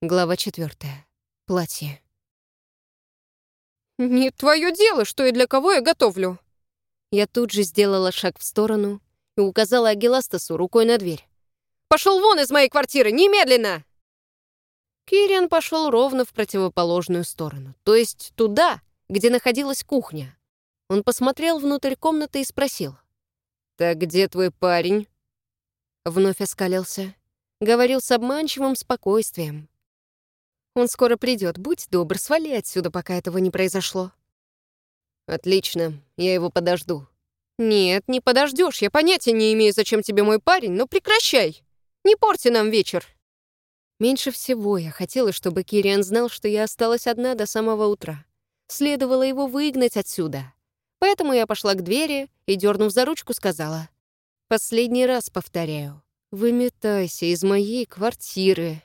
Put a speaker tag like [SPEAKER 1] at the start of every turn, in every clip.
[SPEAKER 1] Глава четвертая. Платье.
[SPEAKER 2] «Не твое дело, что и для кого я готовлю».
[SPEAKER 1] Я тут же сделала шаг в сторону и указала Агиластасу рукой на дверь.
[SPEAKER 2] «Пошел вон из моей квартиры, немедленно!»
[SPEAKER 1] Кириан пошел ровно в противоположную сторону, то есть туда, где находилась кухня. Он посмотрел внутрь комнаты и спросил. «Так где твой парень?» Вновь оскалился. Говорил с обманчивым спокойствием. Он скоро придет. Будь добр, свали отсюда, пока этого не произошло. Отлично, я его подожду.
[SPEAKER 2] Нет, не подождешь. Я понятия не имею, зачем тебе мой парень, но прекращай. Не порти нам вечер.
[SPEAKER 1] Меньше всего я хотела, чтобы Кириан знал, что я осталась одна до самого утра. Следовало его выгнать отсюда. Поэтому я пошла к двери и, дернув за ручку, сказала. «Последний раз повторяю. Выметайся из моей квартиры»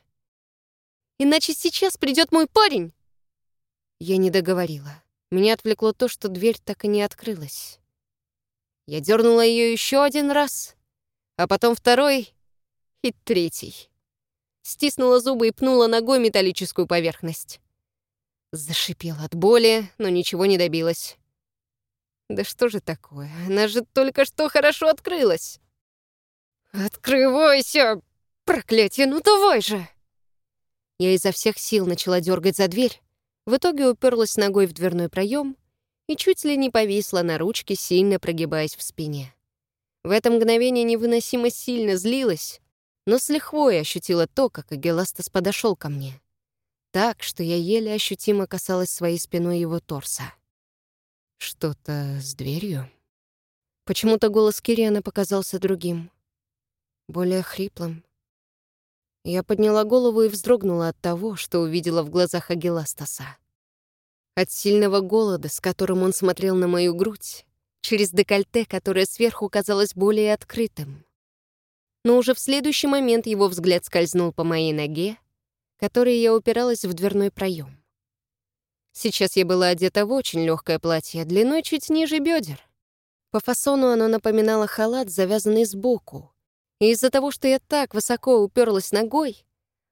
[SPEAKER 1] иначе сейчас придет мой парень!» Я не договорила. Меня отвлекло то, что дверь так и не открылась. Я дернула ее еще один раз, а потом второй и третий. Стиснула зубы и пнула ногой металлическую поверхность. Зашипела от боли, но ничего не добилась. Да что же такое? Она же только что хорошо открылась.
[SPEAKER 2] «Открывайся! Проклятие, ну давай же!»
[SPEAKER 1] Я изо всех сил начала дергать за дверь, в итоге уперлась ногой в дверной проем и чуть ли не повисла на ручке, сильно прогибаясь в спине. В это мгновение невыносимо сильно злилась, но с лихвой ощутила то, как Агеластас подошел ко мне. Так, что я еле ощутимо касалась своей спиной его торса. Что-то с дверью? Почему-то голос Кириана показался другим, более хриплым, я подняла голову и вздрогнула от того, что увидела в глазах Агиластаса. От сильного голода, с которым он смотрел на мою грудь, через декольте, которое сверху казалось более открытым. Но уже в следующий момент его взгляд скользнул по моей ноге, которой я упиралась в дверной проем. Сейчас я была одета в очень легкое платье, длиной чуть ниже бедер. По фасону оно напоминало халат, завязанный сбоку, и из-за того, что я так высоко уперлась ногой,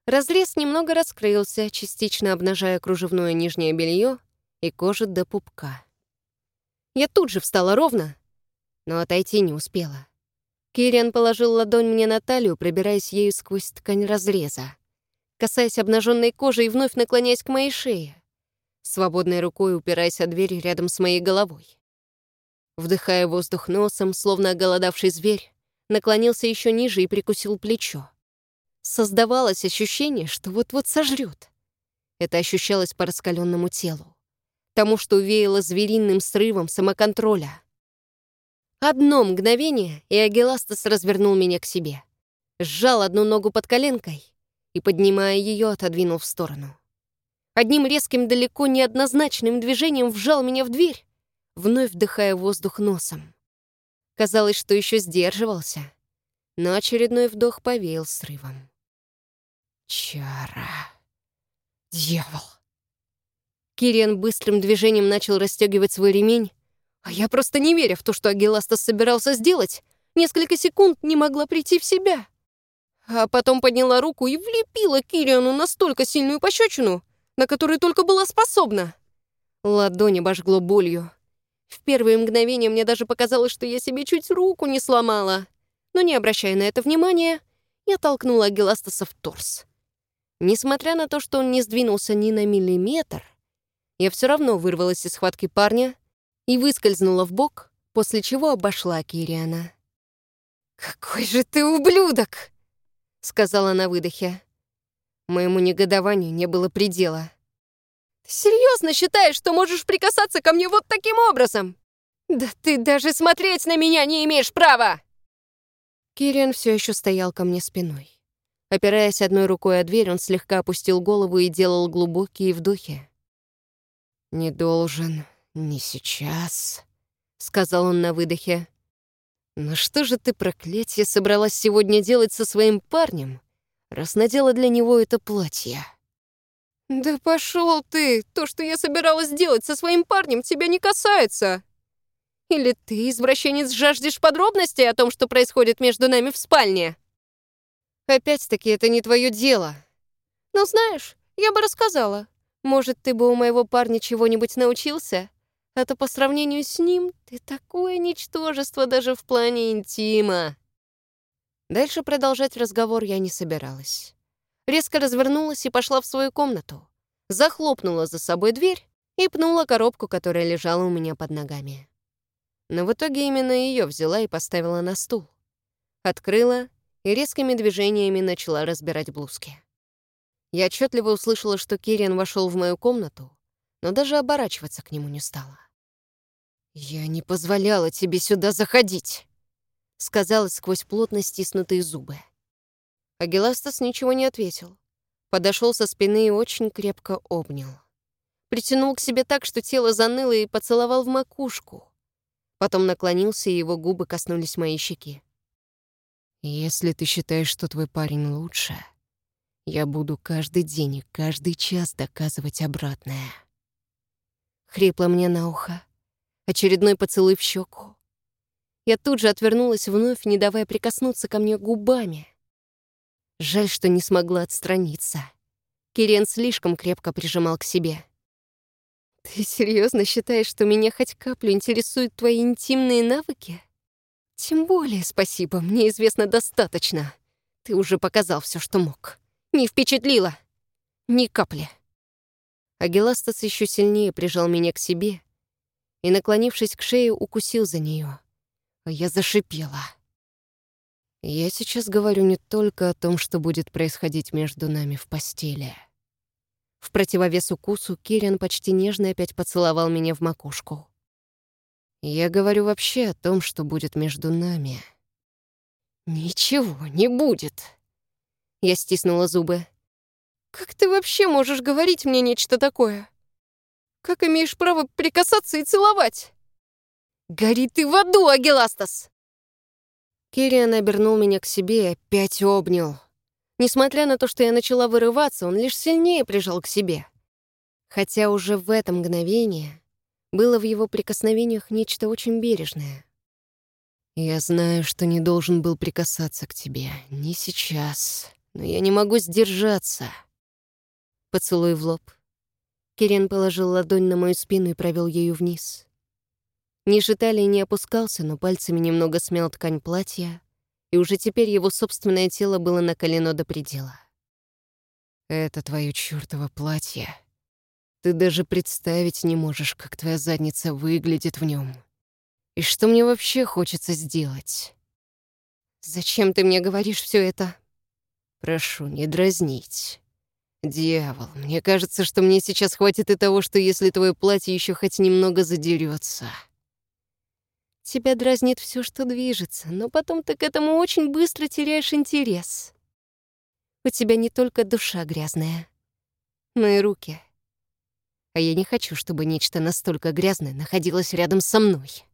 [SPEAKER 1] разрез немного раскрылся, частично обнажая кружевное нижнее белье и кожу до пупка. Я тут же встала ровно, но отойти не успела. Кириан положил ладонь мне на талию, пробираясь ею сквозь ткань разреза, касаясь обнаженной кожи и вновь наклоняясь к моей шее, свободной рукой упираясь о дверь рядом с моей головой. Вдыхая воздух носом, словно оголодавший зверь, наклонился еще ниже и прикусил плечо. Создавалось ощущение, что вот-вот сожрет. Это ощущалось по раскаленному телу, тому, что веяло звериным срывом самоконтроля. Одно мгновение, и Агеластас развернул меня к себе. Сжал одну ногу под коленкой и, поднимая ее, отодвинул в сторону. Одним резким, далеко неоднозначным движением вжал меня в дверь, вновь вдыхая воздух носом. Казалось, что еще сдерживался, но очередной вдох повеял срывом. Чара. Дьявол. Кириан быстрым движением начал расстегивать свой ремень, а я просто не веря в то, что Агиластас собирался сделать, несколько секунд не могла прийти в себя. А потом подняла руку и влепила Кириану настолько сильную пощечину, на которую только была способна. Ладонь обожгло болью. В первые мгновения мне даже показалось, что я себе чуть руку не сломала. Но не обращая на это внимания, я толкнула Геластаса в торс. Несмотря на то, что он не сдвинулся ни на миллиметр, я все равно вырвалась из схватки парня и выскользнула в бок, после чего обошла Кириана. «Какой же ты ублюдок!» — сказала на выдохе. Моему негодованию не было предела. Серьезно считаешь, что можешь прикасаться ко мне вот таким образом? Да ты даже смотреть на меня не имеешь права!» Кириан все еще стоял ко мне спиной. Опираясь одной рукой о дверь, он слегка опустил голову и делал глубокие вдохи. «Не должен, не сейчас», — сказал он на выдохе. «Но что же ты, проклятие, собралась сегодня делать со своим парнем, раз надела для него это платье?» «Да пошел ты! То, что я собиралась делать со своим парнем, тебя не касается!» «Или ты, извращенец, жаждешь подробностей о том, что происходит между нами в спальне?» «Опять-таки, это не твое дело.
[SPEAKER 2] Ну, знаешь, я бы рассказала. Может, ты бы у моего парня чего-нибудь научился? А то по сравнению с ним ты такое ничтожество даже в плане интима».
[SPEAKER 1] Дальше продолжать разговор я не собиралась. Резко развернулась и пошла в свою комнату. Захлопнула за собой дверь и пнула коробку, которая лежала у меня под ногами. Но в итоге именно ее взяла и поставила на стул. Открыла и резкими движениями начала разбирать блузки. Я отчетливо услышала, что Кириан вошел в мою комнату, но даже оборачиваться к нему не стала. «Я не позволяла тебе сюда заходить!» сказала сквозь плотно стиснутые зубы. Агиластас ничего не ответил. Подошел со спины и очень крепко обнял. Притянул к себе так, что тело заныло и поцеловал в макушку. Потом наклонился, и его губы коснулись моей щеки. «Если ты считаешь, что твой парень лучше, я буду каждый день и каждый час доказывать обратное». Хрипло мне на ухо. Очередной поцелуй в щеку. Я тут же отвернулась вновь, не давая прикоснуться ко мне губами. Жаль, что не смогла отстраниться. Кирен слишком крепко прижимал к себе. «Ты серьезно считаешь, что меня хоть каплю интересуют твои интимные навыки? Тем более, спасибо, мне известно достаточно. Ты уже показал все, что мог. Не впечатлило. Ни капли». Агиластас еще сильнее прижал меня к себе и, наклонившись к шее, укусил за нее. Я зашипела. Я сейчас говорю не только о том, что будет происходить между нами в постели. В противовес укусу Кирин почти нежно опять поцеловал меня в макушку. Я говорю вообще о том, что будет между нами. Ничего не будет. Я стиснула зубы. Как ты вообще можешь говорить мне нечто такое? Как имеешь право прикасаться и целовать? «Гори ты в аду, Агиластас!» Кириан обернул меня к себе и опять обнял. Несмотря на то, что я начала вырываться, он лишь сильнее прижал к себе. Хотя уже в это мгновение было в его прикосновениях нечто очень бережное. «Я знаю, что не должен был прикасаться к тебе, не сейчас, но я не могу сдержаться». Поцелуй в лоб. Кирен положил ладонь на мою спину и провел ею вниз. Ниже талии не опускался, но пальцами немного смял ткань платья, и уже теперь его собственное тело было накалено до предела. «Это твое чёртово платье. Ты даже представить не можешь, как твоя задница выглядит в нем. И что мне вообще хочется сделать?» «Зачем ты мне говоришь все это?» «Прошу, не дразнить. Дьявол, мне кажется, что мне сейчас хватит и того, что если твое платье еще хоть немного задерется. Тебя дразнит все, что движется, но потом ты к этому очень быстро теряешь интерес. У тебя не только душа грязная, но и руки. А я не хочу, чтобы нечто настолько грязное находилось рядом со мной.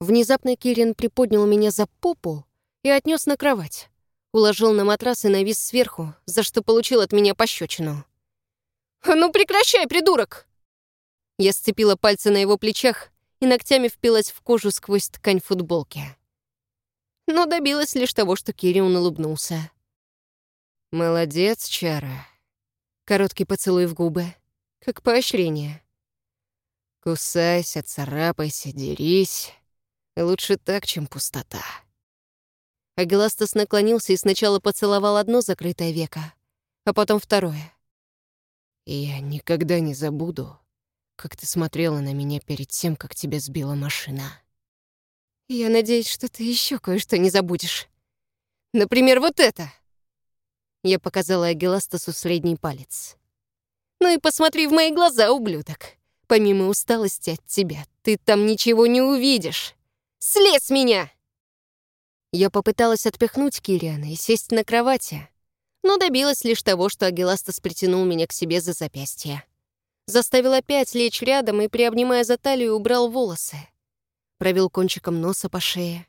[SPEAKER 1] Внезапно Кирин приподнял меня за попу и отнес на кровать. Уложил на матрас и навис сверху, за что получил от меня пощечину. «А ну прекращай, придурок!» Я сцепила пальцы на его плечах и ногтями впилась в кожу сквозь ткань футболки. Но добилась лишь того, что Кирион улыбнулся. «Молодец, Чара». Короткий поцелуй в губы, как поощрение. «Кусайся, царапайся, дерись. Лучше так, чем пустота». Агиластас наклонился и сначала поцеловал одно закрытое веко, а потом второе. «Я никогда не забуду, как ты смотрела на меня перед тем, как тебя сбила машина. Я надеюсь, что ты еще кое-что не забудешь. Например, вот это. Я показала Агиластасу средний палец. Ну и посмотри в мои глаза, ублюдок. Помимо усталости от тебя, ты там ничего не увидишь. Слез с меня! Я попыталась отпихнуть Кириана и сесть на кровати, но добилась лишь того, что Агиластас притянул меня к себе за запястье. Заставил опять лечь рядом и, приобнимая за талию, убрал волосы. Провел кончиком носа по шее.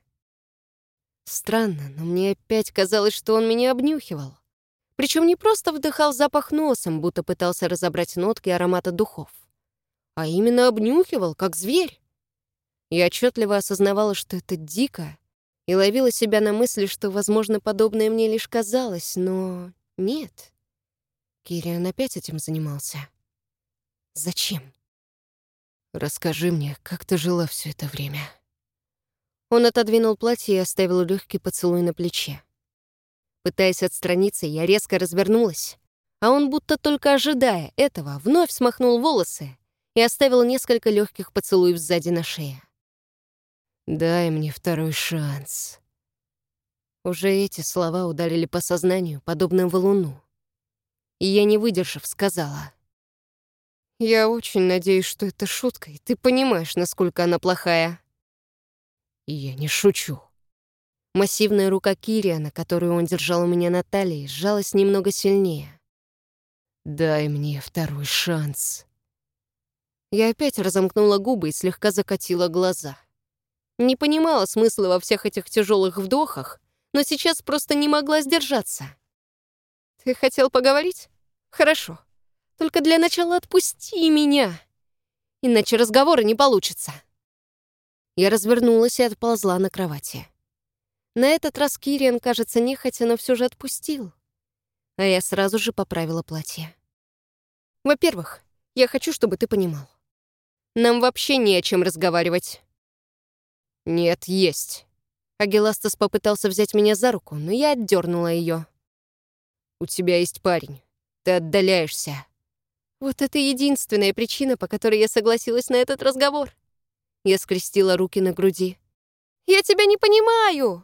[SPEAKER 1] Странно, но мне опять казалось, что он меня обнюхивал. Причем не просто вдыхал запах носом, будто пытался разобрать нотки аромата духов, а именно обнюхивал, как зверь. Я отчетливо осознавала, что это дико, и ловила себя на мысли, что, возможно, подобное мне лишь казалось, но нет. Кириан опять этим занимался. Зачем? Расскажи мне, как ты жила все это время. Он отодвинул платье и оставил легкий поцелуй на плече. Пытаясь отстраниться, я резко развернулась, а он, будто только ожидая этого, вновь смахнул волосы и оставил несколько легких поцелуев сзади на шее. «Дай мне второй шанс». Уже эти слова ударили по сознанию, подобно валуну. И я, не выдержав, сказала. «Я очень надеюсь, что это шутка, и ты понимаешь, насколько она плохая». «Я не шучу». Массивная рука Кириана, которую он держал у меня на талии, сжалась немного сильнее. «Дай мне второй шанс». Я опять разомкнула губы и слегка закатила глаза. Не понимала смысла во всех этих тяжелых вдохах, но сейчас просто не могла сдержаться. «Ты хотел поговорить? Хорошо. Только для начала отпусти меня, иначе разговора не получится». Я развернулась и отползла на кровати. На этот раз Кириан, кажется, нехотя, но все же отпустил. А я сразу же поправила платье. «Во-первых, я хочу, чтобы ты понимал. Нам вообще не о чем разговаривать». «Нет, есть». Агиластас попытался взять меня за руку, но я отдернула ее. «У тебя есть парень. Ты отдаляешься». Вот это единственная причина, по которой я согласилась на этот разговор. Я скрестила руки на груди. «Я тебя не понимаю!»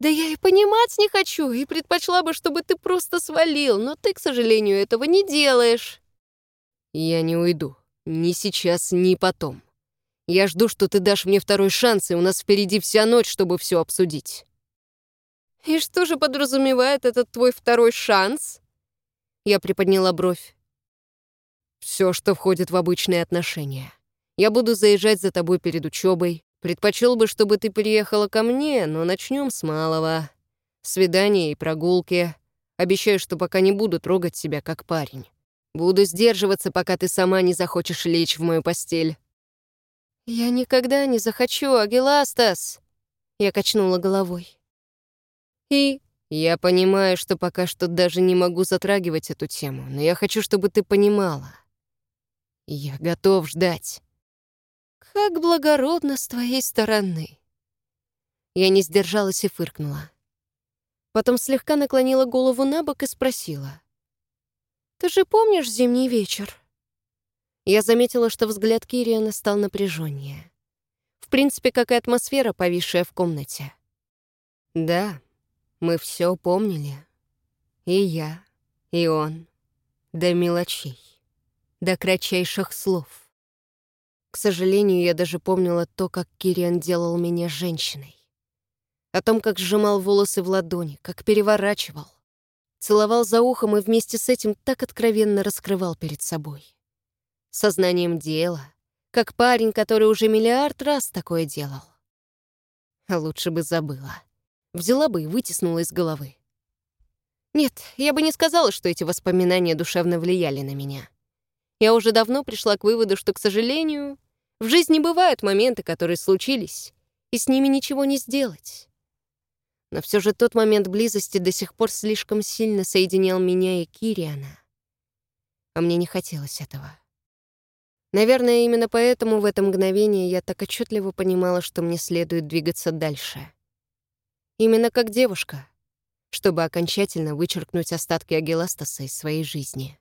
[SPEAKER 1] «Да я и понимать не хочу, и предпочла бы, чтобы ты просто свалил, но ты, к сожалению, этого не делаешь». «Я не уйду. Ни сейчас, ни потом. Я жду, что ты дашь мне второй шанс, и у нас впереди вся ночь, чтобы все обсудить». «И что же подразумевает этот твой второй шанс?» Я приподняла бровь. «Все, что входит в обычные отношения. Я буду заезжать за тобой перед учебой. Предпочел бы, чтобы ты приехала ко мне, но начнем с малого. Свидания и прогулки. Обещаю, что пока не буду трогать тебя как парень. Буду сдерживаться, пока ты сама не захочешь лечь в мою постель. «Я никогда не захочу, Агиластас!» Я качнула головой. «И я понимаю, что пока что даже не могу затрагивать эту тему, но я хочу, чтобы ты понимала. Я готов ждать». «Как благородно с твоей стороны!» Я не сдержалась и фыркнула. Потом слегка наклонила голову на бок и спросила. «Ты же помнишь зимний вечер?» Я заметила, что взгляд Кириана стал напряженнее. В принципе, как и атмосфера, повисшая в комнате. Да, мы все помнили. И я, и он. До мелочей. До кратчайших слов. К сожалению, я даже помнила то, как Кириан делал меня женщиной. О том, как сжимал волосы в ладони, как переворачивал. Целовал за ухом и вместе с этим так откровенно раскрывал перед собой сознанием дела, как парень, который уже миллиард раз такое делал. А лучше бы забыла. Взяла бы и вытеснула из головы. Нет, я бы не сказала, что эти воспоминания душевно влияли на меня. Я уже давно пришла к выводу, что, к сожалению, в жизни бывают моменты, которые случились, и с ними ничего не сделать. Но все же тот момент близости до сих пор слишком сильно соединял меня и Кириана. А мне не хотелось этого. Наверное, именно поэтому в это мгновение я так отчетливо понимала, что мне следует двигаться дальше. Именно как девушка, чтобы окончательно вычеркнуть остатки Агиластаса из своей жизни.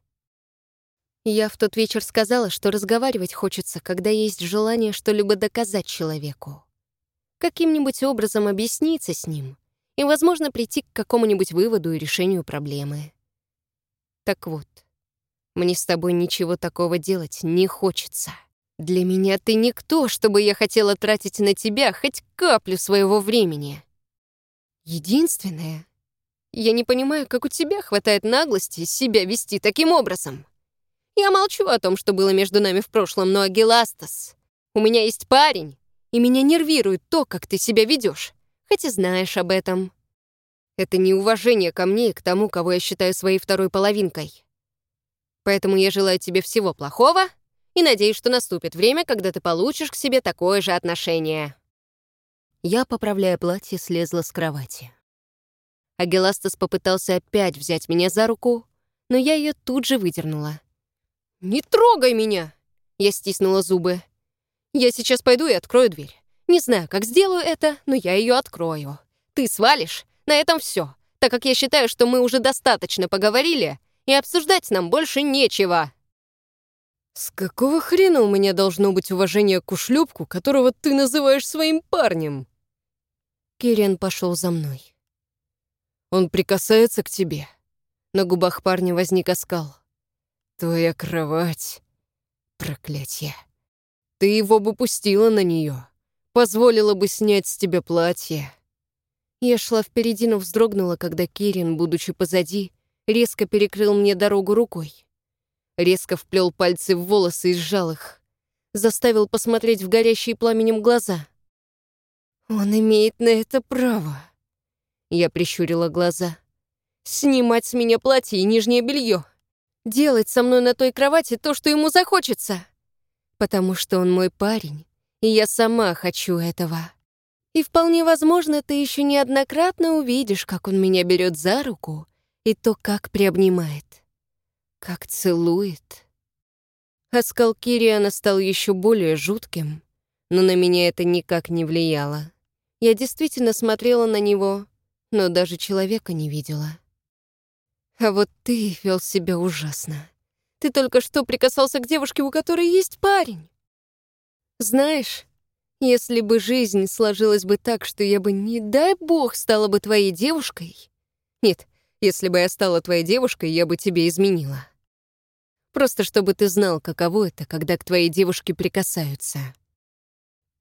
[SPEAKER 1] Я в тот вечер сказала, что разговаривать хочется, когда есть желание что-либо доказать человеку. Каким-нибудь образом объясниться с ним и, возможно, прийти к какому-нибудь выводу и решению проблемы. Так вот, мне с тобой ничего такого делать не хочется. Для меня ты никто, чтобы я хотела тратить на тебя хоть каплю своего времени. Единственное, я не понимаю, как у тебя хватает наглости себя вести таким образом. Я молчу о том, что было между нами в прошлом, но Агиластас, у меня есть парень, и меня нервирует то, как ты себя ведешь, хотя знаешь об этом. Это неуважение ко мне и к тому, кого я считаю своей второй половинкой. Поэтому я желаю тебе всего плохого и надеюсь, что наступит время, когда ты получишь к себе такое же отношение». Я, поправляя платье, слезла с кровати. Агеластас попытался опять взять меня за руку, но я ее тут же выдернула. «Не трогай меня!» Я стиснула зубы. «Я сейчас пойду и открою дверь. Не знаю, как сделаю это, но я ее открою. Ты свалишь? На этом все, так как я считаю, что мы уже достаточно поговорили, и обсуждать нам больше нечего». «С какого хрена у меня должно быть уважение к ушлепку, которого ты называешь своим парнем?» Кириан пошел за мной. «Он прикасается к тебе». На губах парня возник оскал. «Твоя кровать. Проклятье. Ты его бы пустила на нее, позволила бы снять с тебя платье». Я шла впереди, но вздрогнула, когда Кирин, будучи позади, резко перекрыл мне дорогу рукой. Резко вплел пальцы в волосы и сжал их. Заставил посмотреть в горящие пламенем глаза. «Он имеет на это право». Я прищурила глаза. «Снимать с меня платье и нижнее белье. Делать со мной на той кровати то, что ему захочется. Потому что он мой парень, и я сама хочу этого. И вполне возможно, ты еще неоднократно увидишь, как он меня берет за руку и то, как приобнимает. Как целует. Оскал Кириана стал еще более жутким, но на меня это никак не влияло. Я действительно смотрела на него, но даже человека не видела. А вот ты вел себя ужасно. Ты только что прикасался к девушке, у которой есть парень. Знаешь, если бы жизнь сложилась бы так, что я бы, не дай бог, стала бы твоей девушкой... Нет, если бы я стала твоей девушкой, я бы тебе изменила. Просто чтобы ты знал, каково это, когда к твоей девушке прикасаются.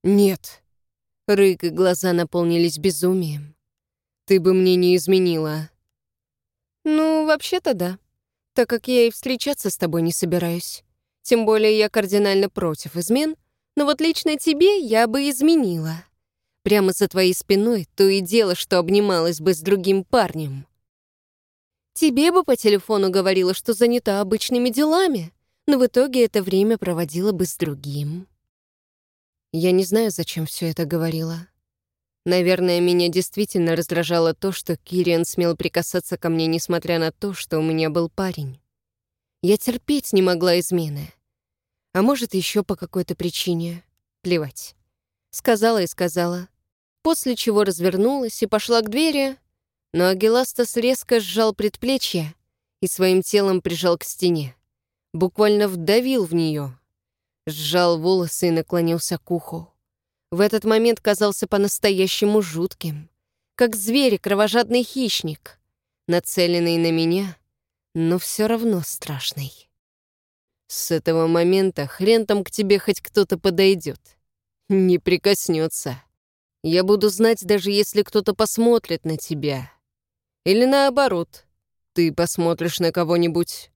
[SPEAKER 1] Нет. Рык и глаза наполнились безумием. Ты бы мне не изменила. Ну, вообще-то да. Так как я и встречаться с тобой не собираюсь. Тем более я кардинально против измен, но вот лично тебе я бы изменила. Прямо за твоей спиной то и дело, что обнималась бы с другим парнем. Тебе бы по телефону говорила, что занята обычными делами, но в итоге это время проводила бы с другим. Я не знаю, зачем все это говорила. Наверное, меня действительно раздражало то, что Кириан смел прикасаться ко мне, несмотря на то, что у меня был парень. Я терпеть не могла измены. А может, еще по какой-то причине. Плевать. Сказала и сказала. После чего развернулась и пошла к двери, но Агиластас резко сжал предплечье и своим телом прижал к стене. Буквально вдавил в нее. Сжал волосы и наклонился к уху. В этот момент казался по-настоящему жутким, как зверь кровожадный хищник, нацеленный на меня, но все равно страшный. С этого момента хрен там к тебе хоть кто-то подойдет. Не прикоснется. Я буду знать, даже если кто-то посмотрит на тебя. Или наоборот, ты посмотришь на кого-нибудь,